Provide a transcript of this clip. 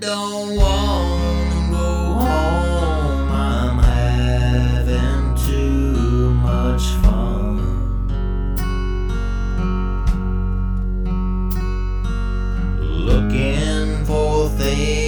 don't wanna go home. I'm having too much fun. Looking for things.